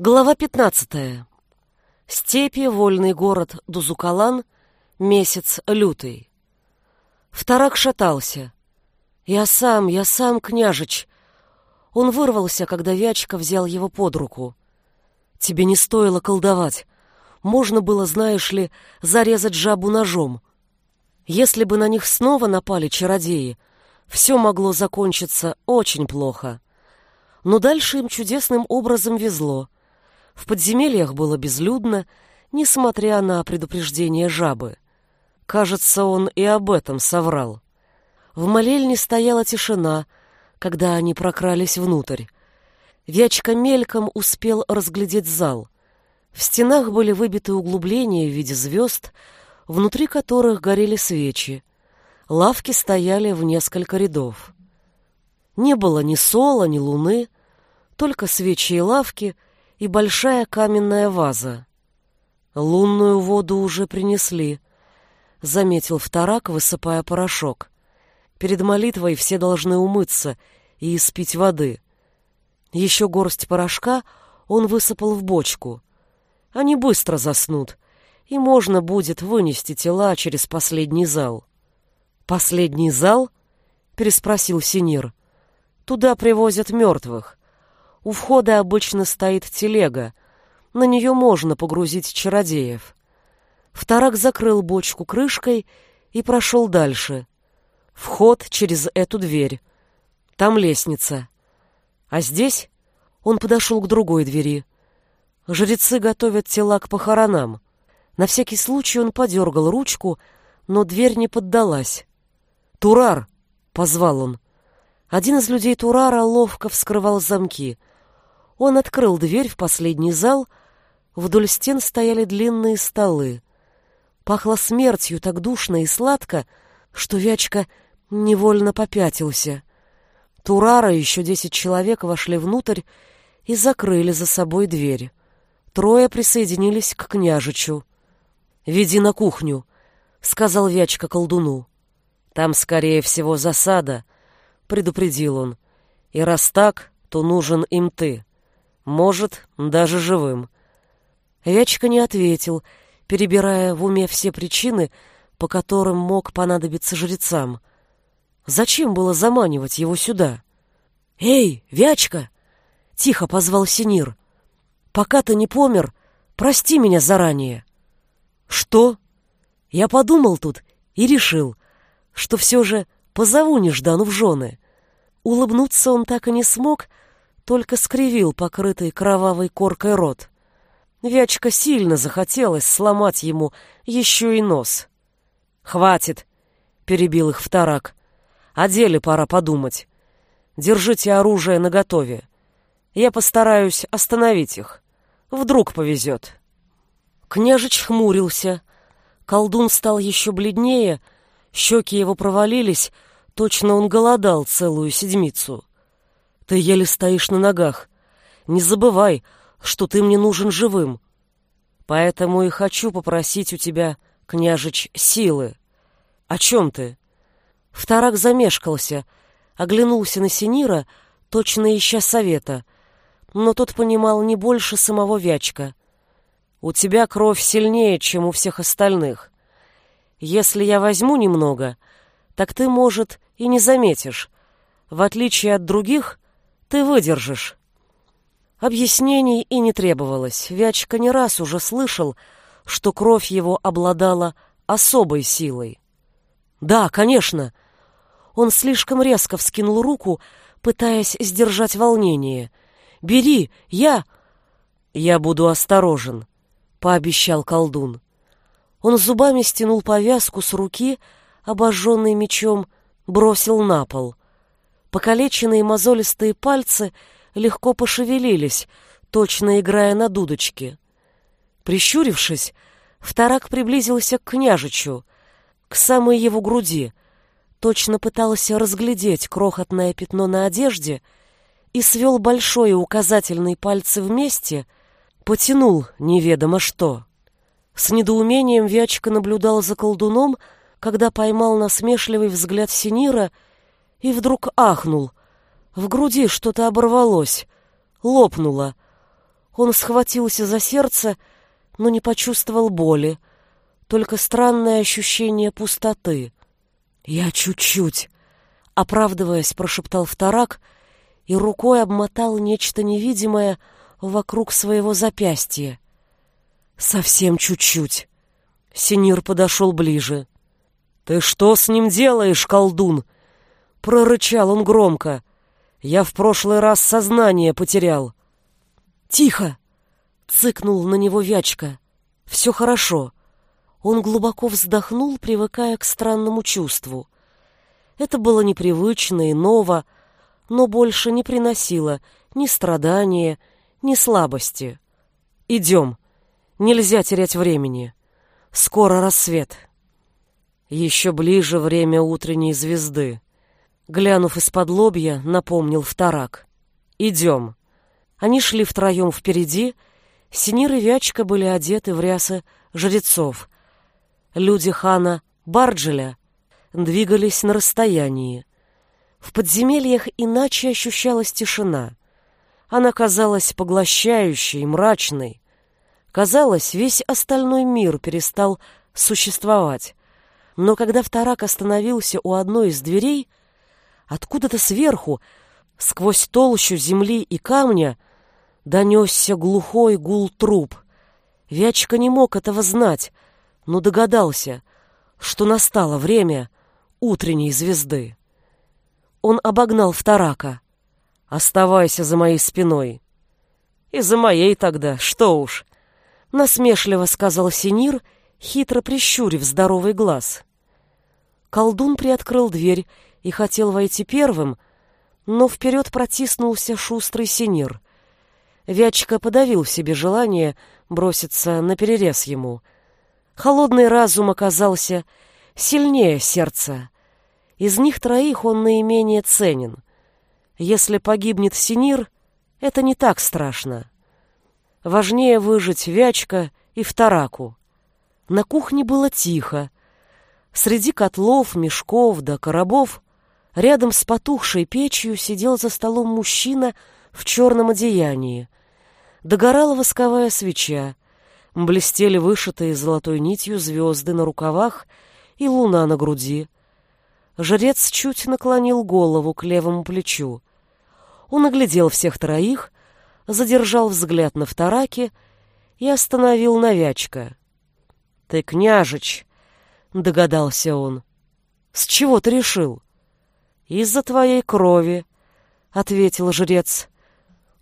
Глава 15. Степи, вольный город Дузукалан, месяц лютый. Вторак шатался. «Я сам, я сам, княжич!» Он вырвался, когда Вячка взял его под руку. «Тебе не стоило колдовать. Можно было, знаешь ли, зарезать жабу ножом. Если бы на них снова напали чародеи, все могло закончиться очень плохо. Но дальше им чудесным образом везло — в подземельях было безлюдно, несмотря на предупреждение жабы. Кажется, он и об этом соврал. В молельне стояла тишина, когда они прокрались внутрь. Вячка мельком успел разглядеть зал. В стенах были выбиты углубления в виде звезд, внутри которых горели свечи. Лавки стояли в несколько рядов. Не было ни сола, ни луны, только свечи и лавки — и большая каменная ваза. Лунную воду уже принесли, заметил вторак, высыпая порошок. Перед молитвой все должны умыться и испить воды. Еще горсть порошка он высыпал в бочку. Они быстро заснут, и можно будет вынести тела через последний зал. «Последний зал?» — переспросил Синир. «Туда привозят мертвых. У входа обычно стоит телега. На нее можно погрузить чародеев. Вторак закрыл бочку крышкой и прошел дальше. Вход через эту дверь. Там лестница. А здесь он подошел к другой двери. Жрецы готовят тела к похоронам. На всякий случай он подергал ручку, но дверь не поддалась. «Турар!» — позвал он. Один из людей Турара ловко вскрывал замки. Он открыл дверь в последний зал. Вдоль стен стояли длинные столы. Пахло смертью так душно и сладко, что Вячка невольно попятился. Турара и еще десять человек вошли внутрь и закрыли за собой дверь. Трое присоединились к княжичу. «Веди на кухню», — сказал Вячка колдуну. «Там, скорее всего, засада», — предупредил он. «И раз так, то нужен им ты». Может, даже живым. Вячка не ответил, перебирая в уме все причины, по которым мог понадобиться жрецам. Зачем было заманивать его сюда? «Эй, Вячка!» — тихо позвал Синир. «Пока ты не помер, прости меня заранее». «Что?» Я подумал тут и решил, что все же позову Неждану в жены. Улыбнуться он так и не смог, только скривил покрытый кровавой коркой рот. Вячка сильно захотелось сломать ему еще и нос. «Хватит!» — перебил их вторак. «О деле пора подумать. Держите оружие наготове. Я постараюсь остановить их. Вдруг повезет». Княжич хмурился. Колдун стал еще бледнее, щеки его провалились, точно он голодал целую седмицу. Ты еле стоишь на ногах. Не забывай, что ты мне нужен живым. Поэтому и хочу попросить у тебя, княжич, силы. О чем ты? Вторак замешкался, оглянулся на Синира, точно ища совета, но тот понимал не больше самого Вячка. У тебя кровь сильнее, чем у всех остальных. Если я возьму немного, так ты, может, и не заметишь. В отличие от других, ты выдержишь. Объяснений и не требовалось. Вячка не раз уже слышал, что кровь его обладала особой силой. Да, конечно. Он слишком резко вскинул руку, пытаясь сдержать волнение. Бери, я я буду осторожен, пообещал колдун. Он зубами стянул повязку с руки, обожженной мечом, бросил на пол. Покалеченные мозолистые пальцы легко пошевелились, точно играя на дудочке. Прищурившись, вторак приблизился к княжичу, к самой его груди, точно пытался разглядеть крохотное пятно на одежде и свел большой и указательный пальцы вместе, потянул неведомо что. С недоумением Вячка наблюдал за колдуном, когда поймал насмешливый взгляд Синира — и вдруг ахнул. В груди что-то оборвалось, лопнуло. Он схватился за сердце, но не почувствовал боли, только странное ощущение пустоты. «Я чуть-чуть», — оправдываясь, прошептал вторак и рукой обмотал нечто невидимое вокруг своего запястья. «Совсем чуть-чуть». Синир подошел ближе. «Ты что с ним делаешь, колдун?» Прорычал он громко. «Я в прошлый раз сознание потерял». «Тихо!» — цыкнул на него Вячка. «Все хорошо». Он глубоко вздохнул, привыкая к странному чувству. Это было непривычно и ново, но больше не приносило ни страдания, ни слабости. «Идем. Нельзя терять времени. Скоро рассвет». Еще ближе время утренней звезды. Глянув из-под лобья, напомнил вторак. «Идем». Они шли втроем впереди. Синир и Вячка были одеты в рясы жрецов. Люди хана Барджеля двигались на расстоянии. В подземельях иначе ощущалась тишина. Она казалась поглощающей, мрачной. Казалось, весь остальной мир перестал существовать. Но когда вторак остановился у одной из дверей, откуда-то сверху, сквозь толщу земли и камня, донесся глухой гул труб. Вячка не мог этого знать, но догадался, что настало время утренней звезды. Он обогнал вторака. «Оставайся за моей спиной». «И за моей тогда, что уж!» Насмешливо сказал Синир, хитро прищурив здоровый глаз. Колдун приоткрыл дверь и хотел войти первым, но вперед протиснулся шустрый синир. Вячка подавил в себе желание броситься на перерез ему. Холодный разум оказался сильнее сердца. Из них троих он наименее ценен. Если погибнет синир, это не так страшно. Важнее выжить Вячка и Втораку. На кухне было тихо, Среди котлов, мешков да коробов рядом с потухшей печью сидел за столом мужчина в черном одеянии. Догорала восковая свеча, блестели вышитые золотой нитью звезды на рукавах и луна на груди. Жрец чуть наклонил голову к левому плечу. Он оглядел всех троих, задержал взгляд на втораке и остановил навячка. — Ты княжич! — догадался он. «С чего ты решил?» «Из-за твоей крови», — ответил жрец.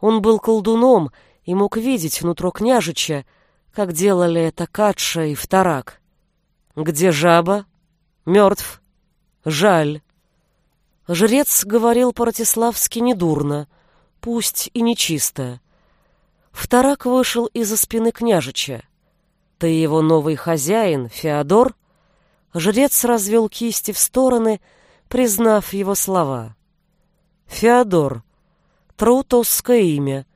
Он был колдуном и мог видеть внутро княжича, как делали это Катша и Вторак. «Где жаба?» «Мертв». «Жаль». Жрец говорил по-ратиславски недурно, пусть и нечисто. Вторак вышел из-за спины княжича. «Ты его новый хозяин, Феодор?» Жрец развел кисти в стороны, признав его слова. Феодор. Траутосское имя.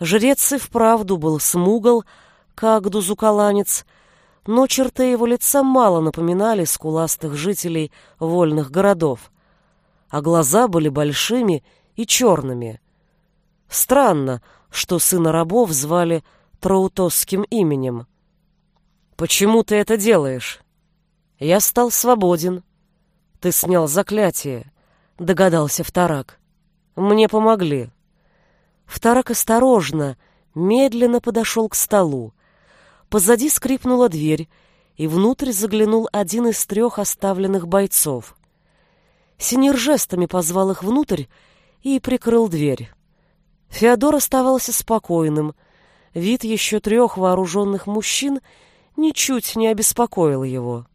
Жрец и вправду был смугл, как дузукаланец, но черты его лица мало напоминали скуластых жителей вольных городов, а глаза были большими и черными. Странно, что сына рабов звали Траутосским именем. «Почему ты это делаешь?» Я стал свободен. Ты снял заклятие, догадался Вторак. Мне помогли. Вторак осторожно, медленно подошел к столу. Позади скрипнула дверь, и внутрь заглянул один из трех оставленных бойцов. Синир жестами позвал их внутрь и прикрыл дверь. Феодор оставался спокойным. Вид еще трех вооруженных мужчин ничуть не обеспокоил его.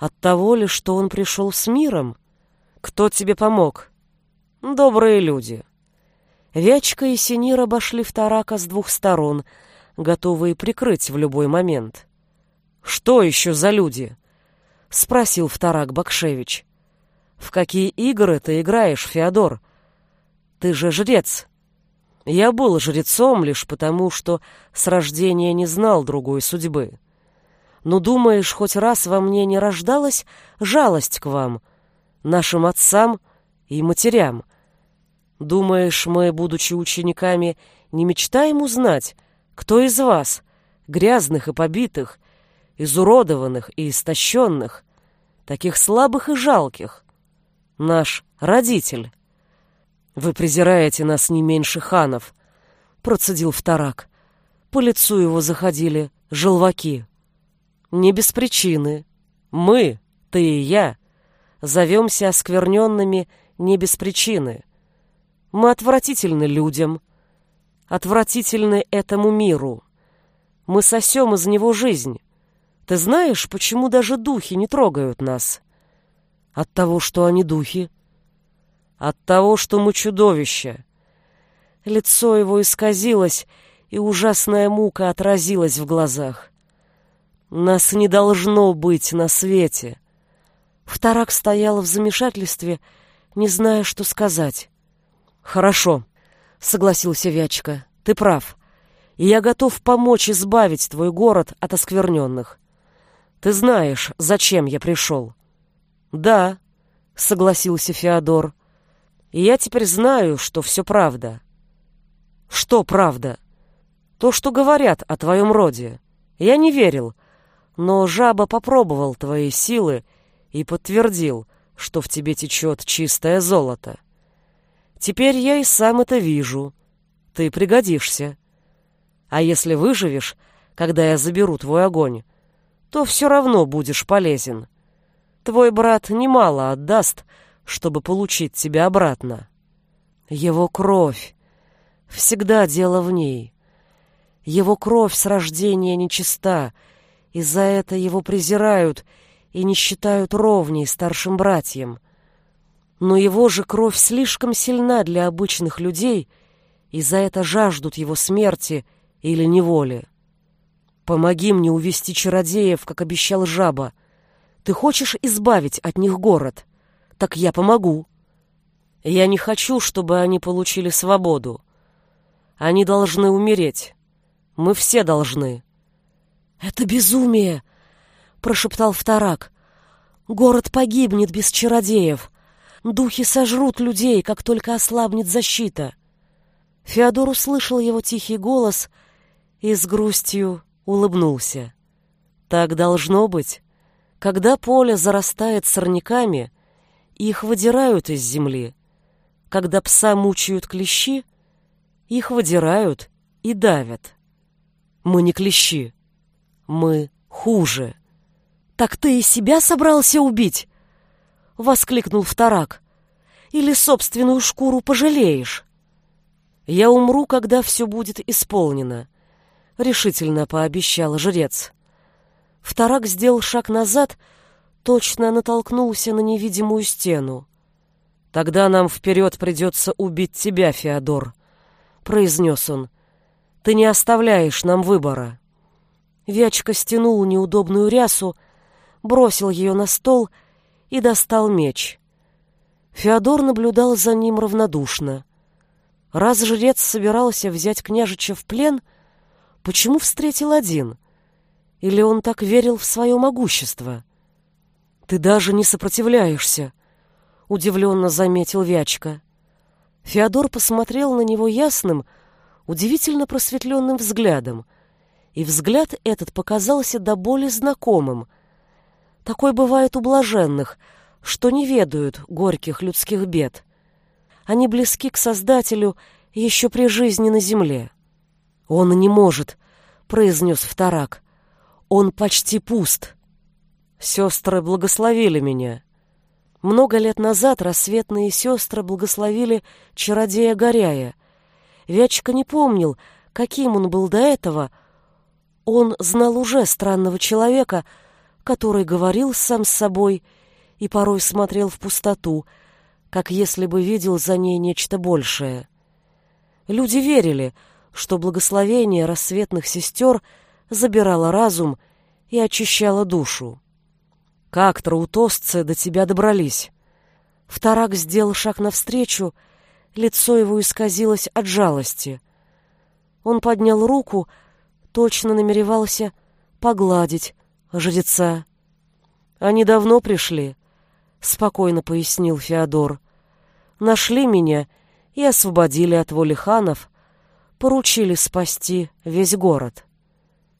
От того ли, что он пришел с миром? Кто тебе помог? Добрые люди. Вячка и Синир обошли Вторака с двух сторон, готовые прикрыть в любой момент. «Что еще за люди?» — спросил Вторак Бакшевич. «В какие игры ты играешь, Феодор? Ты же жрец». Я был жрецом лишь потому, что с рождения не знал другой судьбы. Но думаешь, хоть раз во мне не рождалась жалость к вам, нашим отцам и матерям? Думаешь, мы, будучи учениками, не мечтаем узнать, кто из вас, грязных и побитых, изуродованных и истощенных, таких слабых и жалких, наш родитель? Вы презираете нас не меньше ханов, процедил вторак. По лицу его заходили желваки. Не без причины. Мы, ты и я, зовемся оскверненными не без причины. Мы отвратительны людям, отвратительны этому миру. Мы сосем из него жизнь. Ты знаешь, почему даже духи не трогают нас? От того, что они духи. От того, что мы чудовища. Лицо его исказилось, и ужасная мука отразилась в глазах. Нас не должно быть на свете. Вторак стоял в замешательстве, не зная, что сказать. Хорошо, согласился Вячка. Ты прав. И я готов помочь избавить твой город от оскверненных. Ты знаешь, зачем я пришел. Да, согласился Феодор. И я теперь знаю, что все правда. Что правда? То, что говорят о твоем роде. Я не верил, но жаба попробовал твои силы и подтвердил, что в тебе течет чистое золото. Теперь я и сам это вижу. Ты пригодишься. А если выживешь, когда я заберу твой огонь, то все равно будешь полезен. Твой брат немало отдаст, чтобы получить тебя обратно. Его кровь. Всегда дело в ней. Его кровь с рождения нечиста, и за это его презирают и не считают ровней старшим братьям. Но его же кровь слишком сильна для обычных людей, и за это жаждут его смерти или неволи. Помоги мне увести чародеев, как обещал жаба. Ты хочешь избавить от них город? Так я помогу. Я не хочу, чтобы они получили свободу. Они должны умереть. Мы все должны. Это безумие, прошептал Вторак. Город погибнет без чародеев. Духи сожрут людей, как только ослабнет защита. Феодор услышал его тихий голос и с грустью улыбнулся. Так должно быть. Когда поле зарастает сорняками, их выдирают из земли. Когда пса мучают клещи, их выдирают и давят. Мы не клещи. Мы хуже. Так ты и себя собрался убить? воскликнул вторак. Или собственную шкуру пожалеешь? Я умру, когда все будет исполнено, решительно пообещал жрец. Вторак сделал шаг назад, точно натолкнулся на невидимую стену. Тогда нам вперед придется убить тебя, Феодор, произнес он. Ты не оставляешь нам выбора. Вячка стянул неудобную рясу, бросил ее на стол и достал меч. Феодор наблюдал за ним равнодушно. Раз жрец собирался взять княжича в плен, почему встретил один? Или он так верил в свое могущество? Ты даже не сопротивляешься, удивленно заметил Вячка. Феодор посмотрел на него ясным, удивительно просветленным взглядом, и взгляд этот показался до боли знакомым — такой бывает у блаженных, что не ведают горьких людских бед. Они близки к Создателю еще при жизни на земле. «Он не может», — произнес вторак. «Он почти пуст». Сестры благословили меня. Много лет назад рассветные сестры благословили чародея Горяя. Вячка не помнил, каким он был до этого. Он знал уже странного человека — который говорил сам с собой и порой смотрел в пустоту, как если бы видел за ней нечто большее. Люди верили, что благословение рассветных сестер забирало разум и очищало душу. Как траутосцы до тебя добрались? Вторак сделал шаг навстречу, лицо его исказилось от жалости. Он поднял руку, точно намеревался погладить, жреца. Они давно пришли, спокойно пояснил Феодор. Нашли меня и освободили от воли ханов, поручили спасти весь город.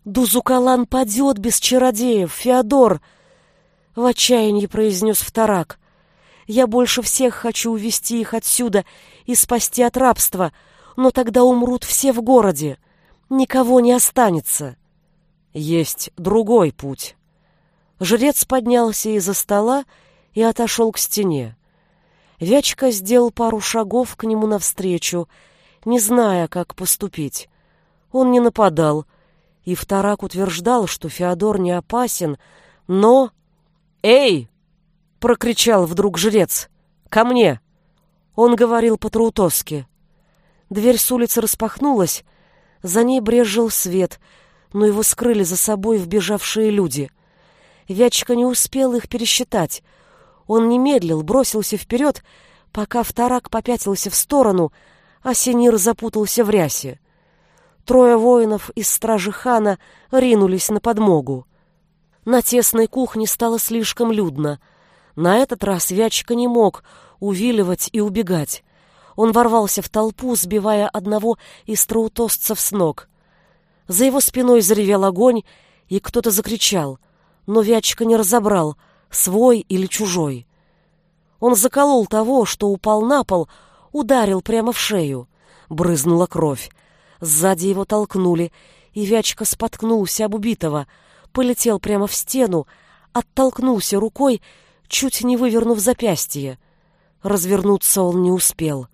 «Дузукалан падет без чародеев, Феодор!» — в отчаянии произнес вторак. «Я больше всех хочу увести их отсюда и спасти от рабства, но тогда умрут все в городе. Никого не останется». «Есть другой путь». Жрец поднялся из-за стола и отошел к стене. Вячка сделал пару шагов к нему навстречу, не зная, как поступить. Он не нападал, и вторак утверждал, что Феодор не опасен, но... «Эй!» — прокричал вдруг жрец. «Ко мне!» Он говорил по-траутовски. Дверь с улицы распахнулась, за ней брезжил свет, но его скрыли за собой вбежавшие люди. Вячка не успел их пересчитать — он не медлил, бросился вперед, пока вторак попятился в сторону, а Синир запутался в рясе. Трое воинов из стражи хана ринулись на подмогу. На тесной кухне стало слишком людно. На этот раз Вячка не мог увиливать и убегать. Он ворвался в толпу, сбивая одного из траутосцев с ног. За его спиной заревел огонь, и кто-то закричал, но Вячка не разобрал — свой или чужой. Он заколол того, что упал на пол, ударил прямо в шею. Брызнула кровь. Сзади его толкнули, и Вячка споткнулся об убитого, полетел прямо в стену, оттолкнулся рукой, чуть не вывернув запястье. Развернуться он не успел.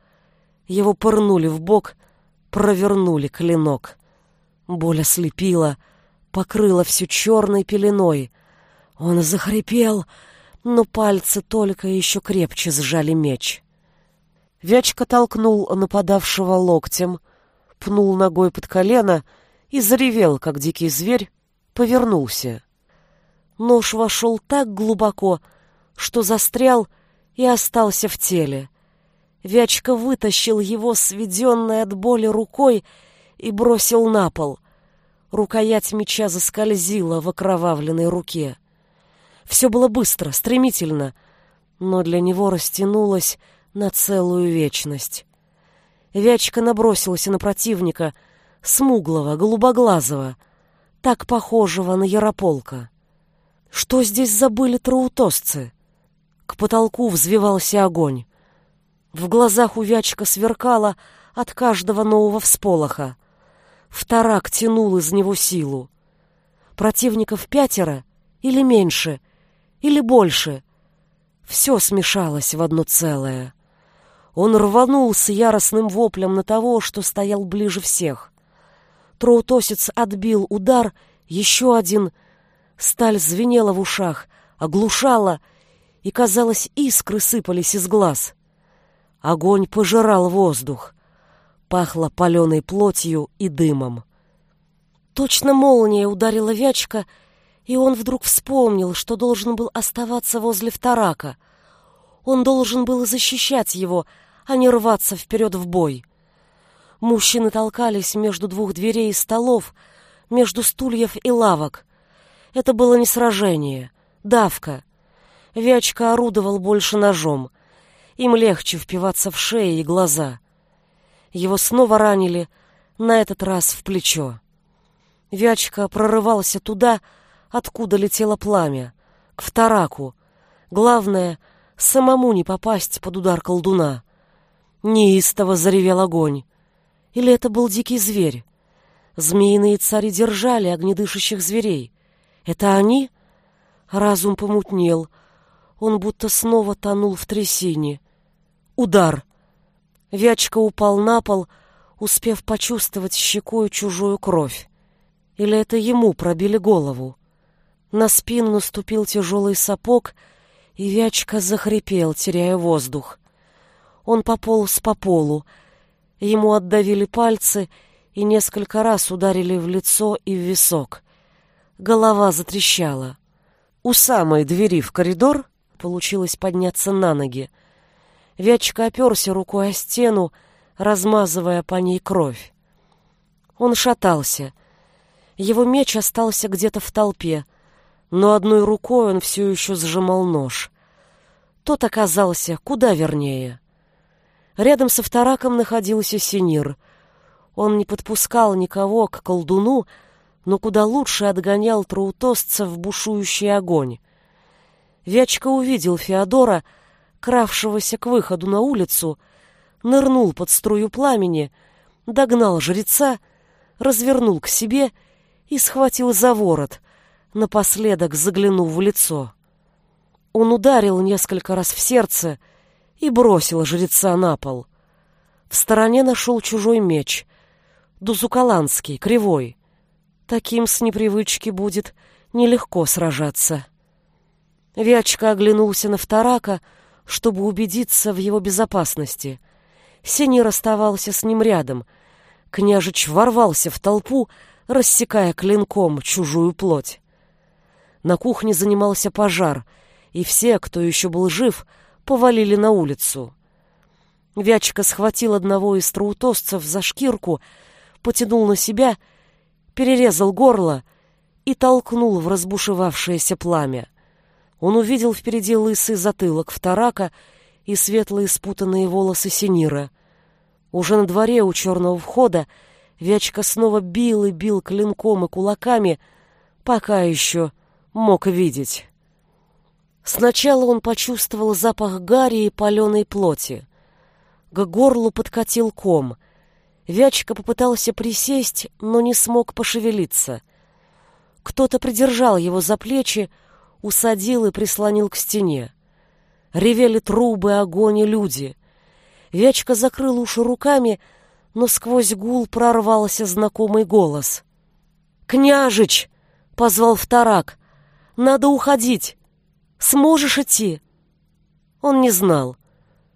Его пырнули в бок, провернули клинок. Боль ослепила, покрыла всю черной пеленой. Он захрипел, но пальцы только еще крепче сжали меч. Вячка толкнул нападавшего локтем, пнул ногой под колено и заревел, как дикий зверь, повернулся. Нож вошел так глубоко, что застрял и остался в теле. Вячка вытащил его, сведенной от боли рукой, и бросил на пол. Рукоять меча заскользила в окровавленной руке. Все было быстро, стремительно, но для него растянулось на целую вечность. Вячка набросился на противника, смуглого, голубоглазого, так похожего на Ярополка. Что здесь забыли троутосцы? К потолку взвивался огонь. В глазах у Вячка сверкало от каждого нового всполоха. Вторак тянул из него силу. Противников пятеро или меньше, или больше. Все смешалось в одно целое. Он рванул с яростным воплем на того, что стоял ближе всех. Троутосец отбил удар, еще один. Сталь звенела в ушах, оглушала, и, казалось, искры сыпались из глаз. Огонь пожирал воздух. Пахло паленой плотью и дымом. Точно молния ударила Вячка, и он вдруг вспомнил, что должен был оставаться возле вторака. Он должен был защищать его, а не рваться вперед в бой. Мужчины толкались между двух дверей и столов, между стульев и лавок. Это было не сражение, давка. Вячка орудовал больше ножом. Им легче впиваться в шеи и глаза. Его снова ранили, на этот раз в плечо. Вячка прорывался туда, откуда летело пламя, к втораку. Главное, самому не попасть под удар колдуна. Неистово заревел огонь. Или это был дикий зверь? Змеиные цари держали огнедышащих зверей. Это они? Разум помутнел. Он будто снова тонул в трясине. Удар. Вячка упал на пол, успев почувствовать щекой чужую кровь. Или это ему пробили голову? На спину наступил тяжелый сапог, и Вячка захрипел, теряя воздух. Он пополз по полу. Ему отдавили пальцы и несколько раз ударили в лицо и в висок. Голова затрещала. У самой двери в коридор получилось подняться на ноги. Вячка оперся рукой о стену, размазывая по ней кровь. Он шатался. Его меч остался где-то в толпе — но одной рукой он все еще сжимал нож. Тот оказался куда вернее. Рядом со втораком находился Синир. Он не подпускал никого к колдуну, но куда лучше отгонял троутосца в бушующий огонь. Вячка увидел Феодора, кравшегося к выходу на улицу, нырнул под струю пламени, догнал жреца, развернул к себе и схватил за ворот, напоследок заглянув в лицо. Он ударил несколько раз в сердце и бросил жреца на пол. В стороне нашел чужой меч, дузукаланский, кривой. Таким с непривычки будет нелегко сражаться. Вячка оглянулся на вторака, чтобы убедиться в его безопасности. Синир оставался с ним рядом. Княжич ворвался в толпу, рассекая клинком чужую плоть. На кухне занимался пожар, и все, кто еще был жив, повалили на улицу. Вячка схватил одного из троутосцев за шкирку, потянул на себя, перерезал горло и толкнул в разбушевавшееся пламя. Он увидел впереди лысый затылок вторака и светлые спутанные волосы Синира. Уже на дворе у черного входа Вячка снова бил и бил клинком и кулаками, пока еще мог видеть. Сначала он почувствовал запах гари и паленой плоти. К горлу подкатил ком. Вячка попытался присесть, но не смог пошевелиться. Кто-то придержал его за плечи, усадил и прислонил к стене. Ревели трубы, огонь и люди. Вячка закрыл уши руками, но сквозь гул прорвался знакомый голос. «Княжич!» — позвал вторак. Надо уходить. Сможешь идти?» Он не знал.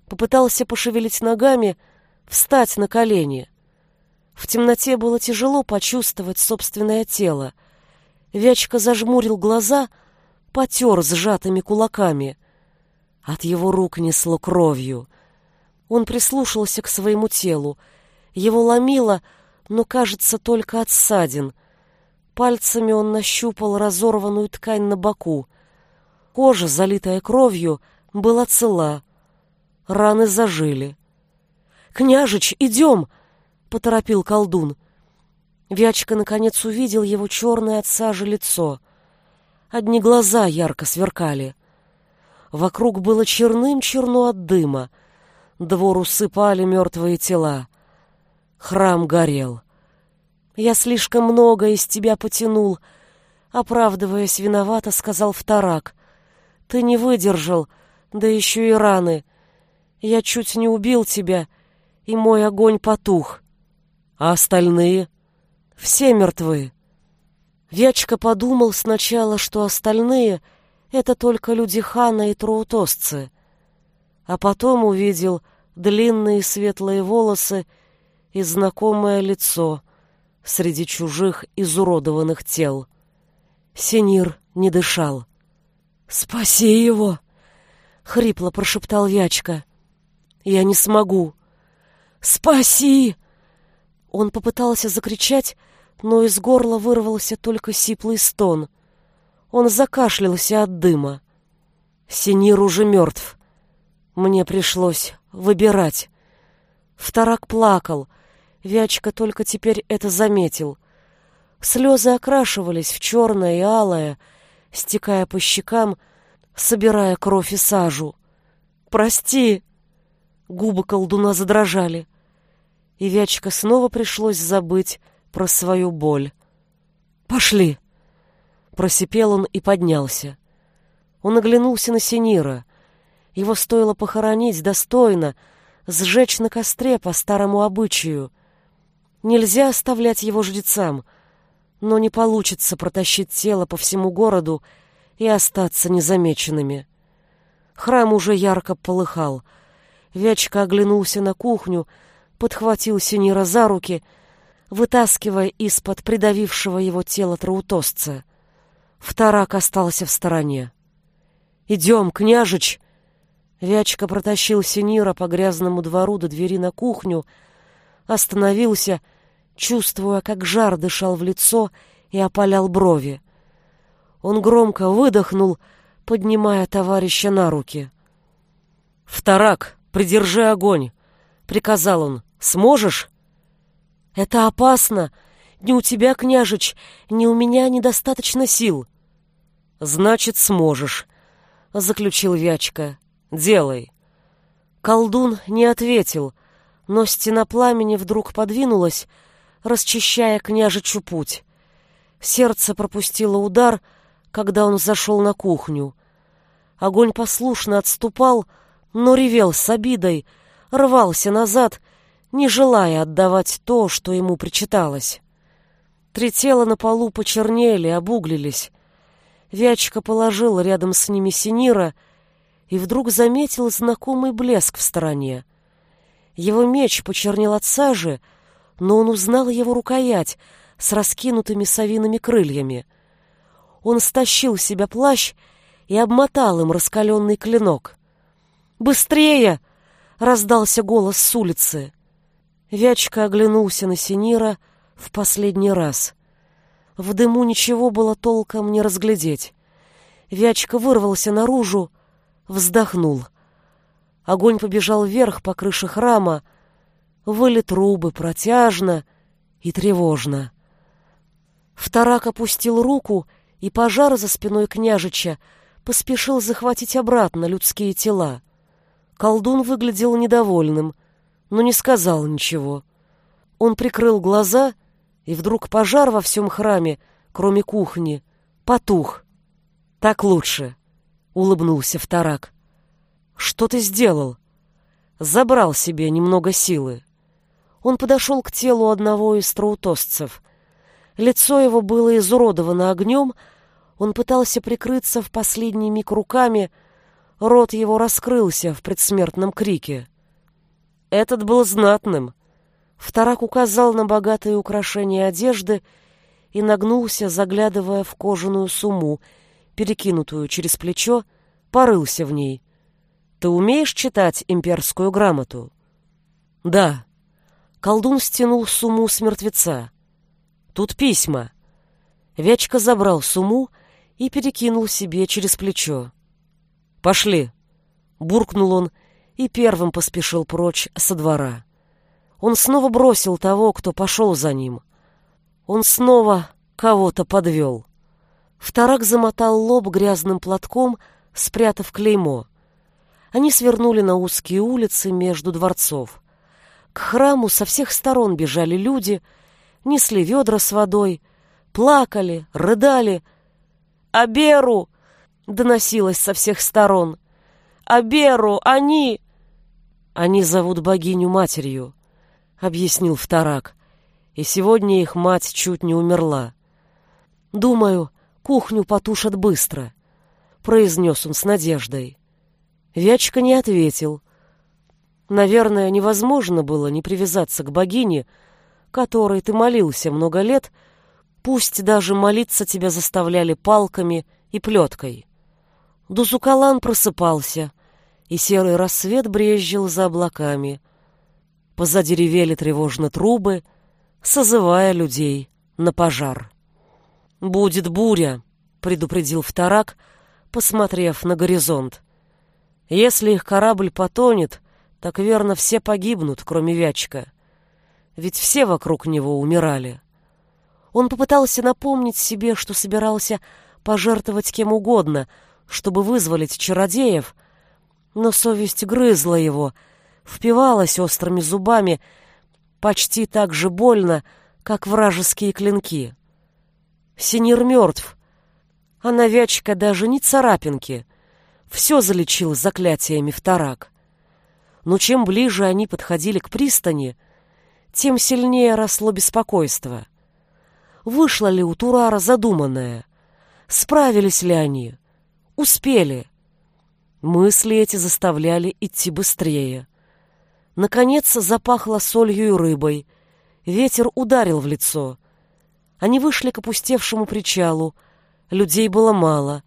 Попытался пошевелить ногами, встать на колени. В темноте было тяжело почувствовать собственное тело. Вячка зажмурил глаза, потер сжатыми кулаками. От его рук несло кровью. Он прислушался к своему телу. Его ломило, но, кажется, только от ссадин. Пальцами он нащупал разорванную ткань на боку. Кожа, залитая кровью, была цела. Раны зажили. «Княжич, идем!» — поторопил колдун. Вячка, наконец, увидел его черное от сажи лицо. Одни глаза ярко сверкали. Вокруг было черным-черно от дыма. Двор усыпали мертвые тела. Храм горел. Я слишком много из тебя потянул, оправдываясь виновато, сказал вторак. Ты не выдержал, да еще и раны. Я чуть не убил тебя, и мой огонь потух. А остальные? Все мертвы. Вячка подумал сначала, что остальные — это только люди хана и троутосцы, а потом увидел длинные светлые волосы и знакомое лицо — среди чужих изуродованных тел. Синир не дышал. «Спаси его!» — хрипло прошептал Вячка. «Я не смогу!» «Спаси!» Он попытался закричать, но из горла вырвался только сиплый стон. Он закашлялся от дыма. Синир уже мертв. Мне пришлось выбирать. Вторак плакал — Вячка только теперь это заметил. Слезы окрашивались в черное и алое, стекая по щекам, собирая кровь и сажу. «Прости!» Губы колдуна задрожали. И Вячка снова пришлось забыть про свою боль. «Пошли!» Просипел он и поднялся. Он оглянулся на Синира. Его стоило похоронить достойно, сжечь на костре по старому обычаю — Нельзя оставлять его жрецам, но не получится протащить тело по всему городу и остаться незамеченными. Храм уже ярко полыхал. Вячка оглянулся на кухню, подхватил Синира за руки, вытаскивая из-под придавившего его тела троутосца. Вторак остался в стороне. «Идем, княжич!» Вячка протащил Синира по грязному двору до двери на кухню, остановился, чувствуя, как жар дышал в лицо и опалял брови. Он громко выдохнул, поднимая товарища на руки. «Вторак, придержи огонь!» — приказал он. «Сможешь?» Это опасно. Ни у тебя, княжич, ни у меня недостаточно сил. Значит, сможешь, заключил Вячка. Делай. Колдун не ответил, но стена пламени вдруг подвинулась, расчищая княжичу путь. Сердце пропустило удар, когда он зашел на кухню. Огонь послушно отступал, но ревел с обидой, рвался назад, не желая отдавать то, что ему причиталось. Три тела на полу почернели, обуглились. Вячка положил рядом с ними Синира и вдруг заметил знакомый блеск в стороне. Его меч почернел от сажи, но он узнал его рукоять с раскинутыми совиными крыльями. Он стащил с себя плащ и обмотал им раскаленный клинок. «Быстрее!» — раздался голос с улицы. Вячка оглянулся на Синира в последний раз. В дыму ничего было толком не разглядеть. Вячка вырвался наружу, вздохнул. Огонь побежал вверх по крыше храма, выли трубы протяжно и тревожно. Вторак опустил руку, и пожар за спиной княжича поспешил захватить обратно людские тела. Колдун выглядел недовольным, но не сказал ничего. Он прикрыл глаза, и вдруг пожар во всем храме, кроме кухни, потух. «Так лучше», — улыбнулся Вторак. «Что ты сделал?» Забрал себе немного силы. Он подошел к телу одного из троутосцев. Лицо его было изуродовано огнем, он пытался прикрыться в последний миг руками, Рот его раскрылся в предсмертном крике. Этот был знатным. Вторак указал на богатые украшения одежды и нагнулся, заглядывая в кожаную сумму, перекинутую через плечо, порылся в ней. «Ты умеешь читать имперскую грамоту?» «Да». Колдун стянул сумму с мертвеца. «Тут письма». Вячка забрал сумму и перекинул себе через плечо. «Пошли!» — буркнул он и первым поспешил прочь со двора. Он снова бросил того, кто пошел за ним. Он снова кого-то подвел. Вторак замотал лоб грязным платком, спрятав клеймо. Они свернули на узкие улицы между дворцов. К храму со всех сторон бежали люди, несли ведра с водой, плакали, рыдали. «Аберу!» доносилось со всех сторон. «Аберу! Они!» «Они зовут богиню матерью», — объяснил Вторак. «И сегодня их мать чуть не умерла. Думаю, кухню потушат быстро», — произнес он с надеждой. Вячка не ответил. Наверное, невозможно было не привязаться к богине, которой ты молился много лет, пусть даже молиться тебя заставляли палками и плеткой. Дузукалан просыпался, и серый рассвет брезжил за облаками. Позади ревели тревожно трубы, созывая людей на пожар. «Будет буря», — предупредил Вторак, посмотрев на горизонт. «Если их корабль потонет, так верно все погибнут, кроме Вячка. Ведь все вокруг него умирали». Он попытался напомнить себе, что собирался пожертвовать кем угодно — чтобы вызволить чародеев, но совесть грызла его, впивалась острыми зубами, почти так же больно, как вражеские клинки. Синир мертв, а навячка даже не царапинки. Все залечил заклятиями вторак. Но чем ближе они подходили к пристани, тем сильнее росло беспокойство. Вышло ли у Турара задуманное? Справились ли они? Успели. Мысли эти заставляли идти быстрее. Наконец запахло солью и рыбой. Ветер ударил в лицо. Они вышли к опустевшему причалу. Людей было мало.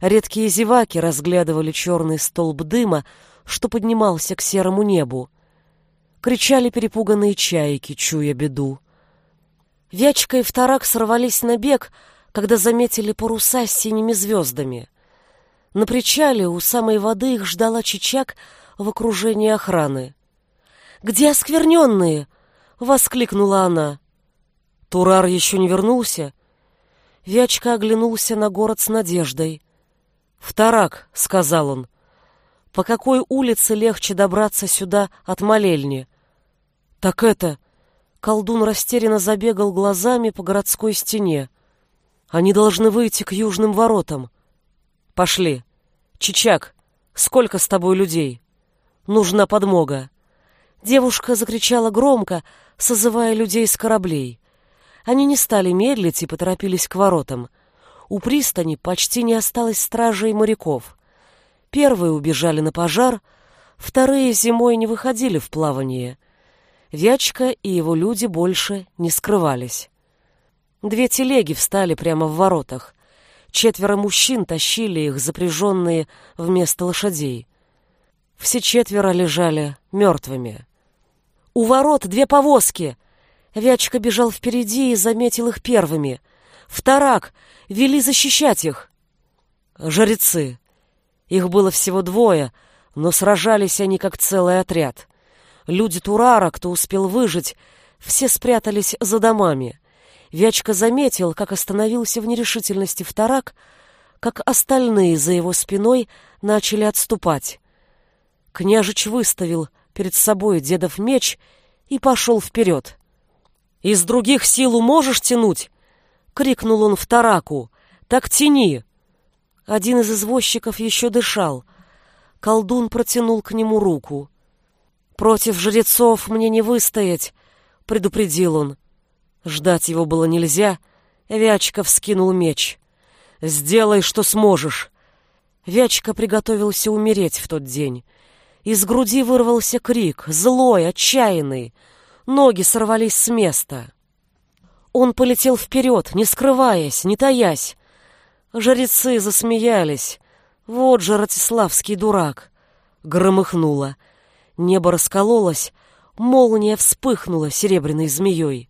Редкие зеваки разглядывали черный столб дыма, что поднимался к серому небу. Кричали перепуганные чайки, чуя беду. Вячка и Вторак сорвались на бег, когда заметили паруса с синими звездами. На причале у самой воды их ждала Чичак в окружении охраны. «Где оскверненные?» —— воскликнула она. Турар еще не вернулся. Вячка оглянулся на город с надеждой. «Вторак», — сказал он, — «по какой улице легче добраться сюда от молельни?» «Так это...» Колдун растерянно забегал глазами по городской стене. «Они должны выйти к южным воротам. Пошли. Чичак, сколько с тобой людей? Нужна подмога». Девушка закричала громко, созывая людей с кораблей. Они не стали медлить и поторопились к воротам. У пристани почти не осталось стражей и моряков. Первые убежали на пожар, вторые зимой не выходили в плавание. Вячка и его люди больше не скрывались. Две телеги встали прямо в воротах. Четверо мужчин тащили их, запряженные вместо лошадей. Все четверо лежали мертвыми. «У ворот две повозки!» Вячка бежал впереди и заметил их первыми. Вторак! Вели защищать их! Жрецы! Их было всего двое, но сражались они как целый отряд. Люди Турара, кто успел выжить, все спрятались за домами. Вячка заметил, как остановился в нерешительности вторак, как остальные за его спиной начали отступать. Княжич выставил перед собой дедов меч и пошел вперед. «Из других силу можешь тянуть?» — крикнул он в тараку. «Так тяни!» Один из извозчиков еще дышал. Колдун протянул к нему руку. «Против жрецов мне не выстоять», — предупредил он. Ждать его было нельзя. Вячка вскинул меч. «Сделай, что сможешь». Вячка приготовился умереть в тот день. Из груди вырвался крик, злой, отчаянный — Ноги сорвались с места. Он полетел вперед, не скрываясь, не таясь. Жрецы засмеялись. Вот же Ратиславский дурак. Громыхнуло. Небо раскололось, молния вспыхнула серебряной змеей.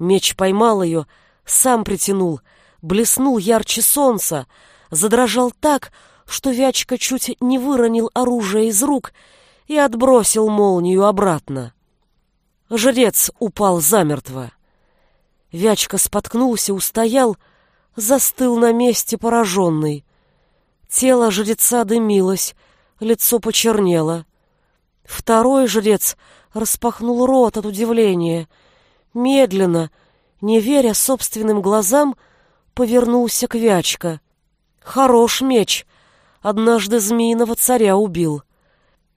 Меч поймал ее, сам притянул, блеснул ярче солнца, задрожал так, что Вячка чуть не выронил оружие из рук и отбросил молнию обратно. Жрец упал замертво. Вячка споткнулся, устоял, застыл на месте пораженный. Тело жреца дымилось, лицо почернело. Второй жрец распахнул рот от удивления. Медленно, не веря собственным глазам, повернулся к Вячка. Хорош меч, однажды змеиного царя убил.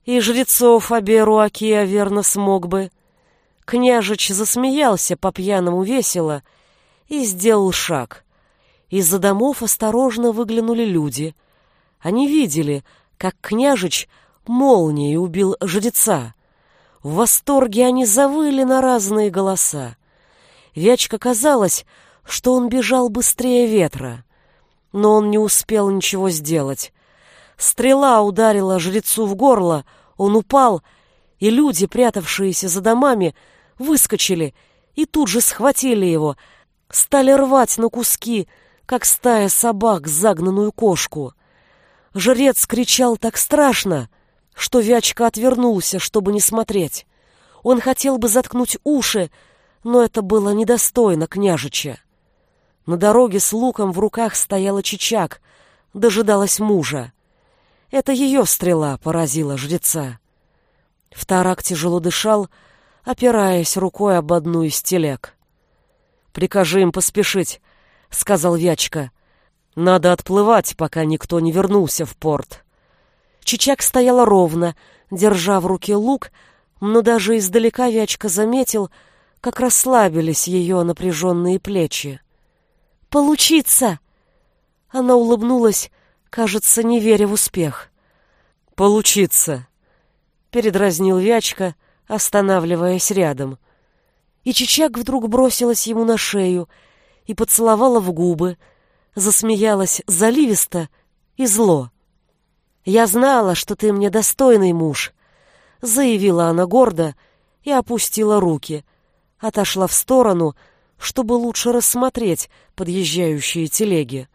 И жрецов Аберу Акия верно смог бы. Княжич засмеялся по-пьяному весело и сделал шаг. Из-за домов осторожно выглянули люди. Они видели, как княжич молнией убил жреца. В восторге они завыли на разные голоса. Вячка казалось, что он бежал быстрее ветра. Но он не успел ничего сделать. Стрела ударила жрецу в горло, он упал, и люди, прятавшиеся за домами, выскочили и тут же схватили его, стали рвать на куски, как стая собак загнанную кошку. Жрец кричал так страшно, что Вячка отвернулся, чтобы не смотреть. Он хотел бы заткнуть уши, но это было недостойно княжича. На дороге с луком в руках стояла Чичак, дожидалась мужа. Это ее стрела поразила жреца. Вторак тяжело дышал, опираясь рукой об одну из телег. «Прикажи им поспешить», — сказал Вячка. «Надо отплывать, пока никто не вернулся в порт». Чичак стояла ровно, держа в руке лук, но даже издалека Вячка заметил, как расслабились ее напряженные плечи. «Получится!» Она улыбнулась, кажется, не веря в успех. «Получится!» — передразнил Вячка, останавливаясь рядом. И Чичак вдруг бросилась ему на шею и поцеловала в губы, засмеялась заливисто и зло. «Я знала, что ты мне достойный муж», — заявила она гордо и опустила руки, отошла в сторону, чтобы лучше рассмотреть подъезжающие телеги.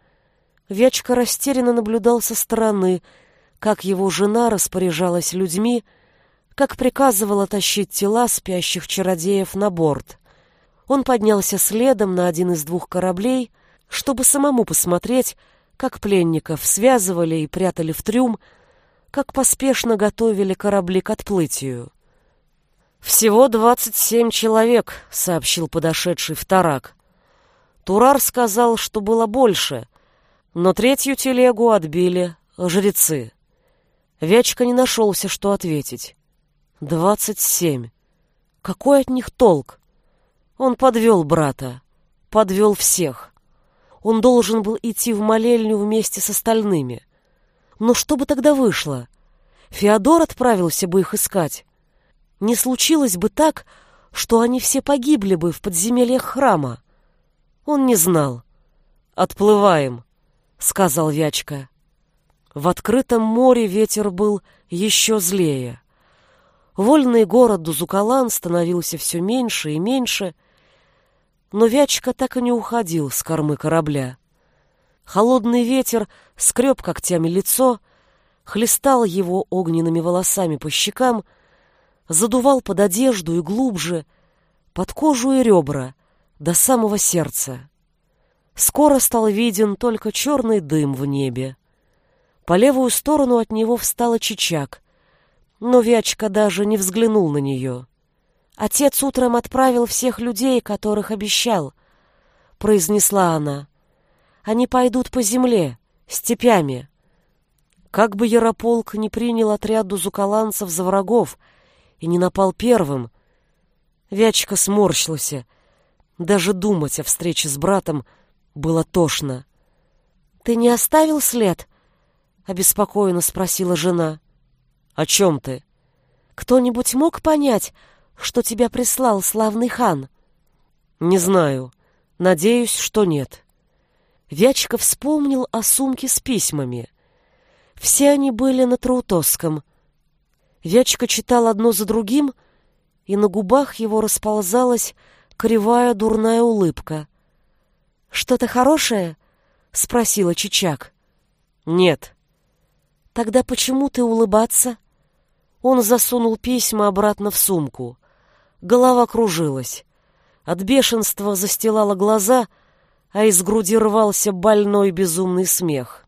Вячка растерянно наблюдал со стороны, как его жена распоряжалась людьми, как приказывала тащить тела спящих чародеев на борт. Он поднялся следом на один из двух кораблей, чтобы самому посмотреть, как пленников связывали и прятали в трюм, как поспешно готовили корабли к отплытию. «Всего двадцать семь человек», — сообщил подошедший вторак. Турар сказал, что было больше, но третью телегу отбили жрецы. Вячка не нашелся, что ответить. «Двадцать семь. Какой от них толк?» Он подвел брата, подвел всех. Он должен был идти в молельню вместе с остальными. Но что бы тогда вышло? Феодор отправился бы их искать. Не случилось бы так, что они все погибли бы в подземельях храма. Он не знал. «Отплываем», — сказал Вячка. В открытом море ветер был еще злее. Вольный город Дузукалан становился все меньше и меньше — но Вячка так и не уходил с кормы корабля. Холодный ветер скреб когтями лицо, хлестал его огненными волосами по щекам, задувал под одежду и глубже, под кожу и ребра, до самого сердца. Скоро стал виден только черный дым в небе. По левую сторону от него встала Чичак, но Вячка даже не взглянул на нее. Отец утром отправил всех людей, которых обещал, произнесла она. Они пойдут по земле, степями. Как бы Ярополк не принял отряд дузукаланцев за врагов и не напал первым, Вячка сморщился. Даже думать о встрече с братом было тошно. «Ты не оставил след?» — обеспокоенно спросила жена. «О чем ты?» «Кто-нибудь мог понять, что тебя прислал славный хан? Не знаю. Надеюсь, что нет. Вячка вспомнил о сумке с письмами. Все они были на Траутосском. Вячка читал одно за другим, и на губах его расползалась кривая дурная улыбка. «Что-то хорошее?» — спросила Чичак. «Нет». «Тогда почему ты улыбаться?» Он засунул письма обратно в сумку. Голова кружилась. От бешенства застилала глаза, а из груди рвался больной безумный смех.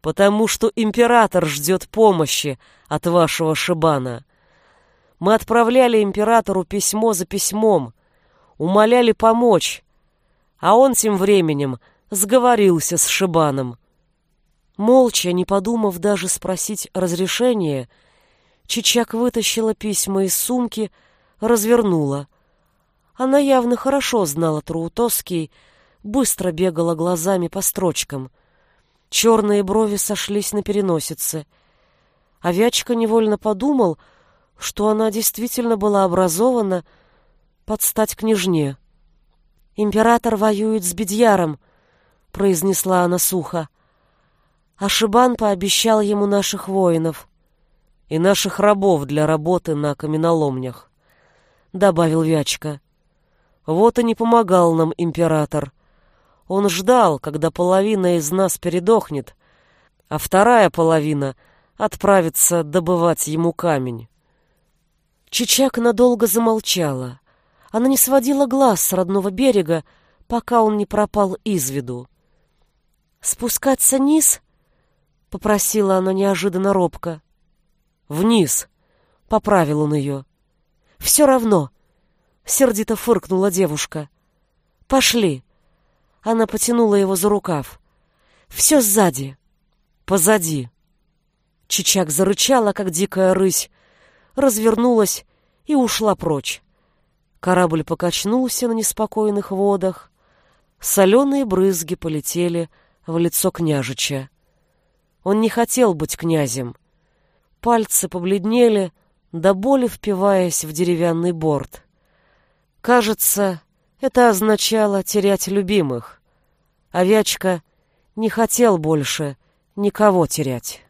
«Потому что император ждет помощи от вашего Шибана. Мы отправляли императору письмо за письмом, умоляли помочь, а он тем временем сговорился с Шибаном. Молча, не подумав даже спросить разрешения, Чичак вытащила письма из сумки, развернула. Она явно хорошо знала Труутовский, быстро бегала глазами по строчкам. Черные брови сошлись на переносице. Овячка невольно подумал, что она действительно была образована под стать княжне. «Император воюет с Бедьяром», — произнесла она сухо. А пообещал ему наших воинов и наших рабов для работы на каменоломнях добавил Вячка. Вот и не помогал нам император. Он ждал, когда половина из нас передохнет, а вторая половина отправится добывать ему камень. Чичак надолго замолчала. Она не сводила глаз с родного берега, пока он не пропал из виду. «Спускаться низ?» — попросила она неожиданно робко. «Вниз!» — поправил он ее. Все равно. Сердито фыркнула девушка. Пошли. Она потянула его за рукав. Все сзади. Позади. Чичак зарычала, как дикая рысь, развернулась и ушла прочь. Корабль покачнулся на неспокойных водах. Соленые брызги полетели в лицо княжича. Он не хотел быть князем. Пальцы побледнели, до боли впиваясь в деревянный борт. Кажется, это означало терять любимых. Овячка не хотел больше никого терять.